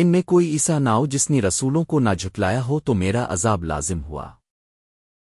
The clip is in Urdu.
ان میں کوئی ایسا نہ ہو جس نے رسولوں کو نہ جھٹلایا ہو تو میرا عذاب لازم ہوا۔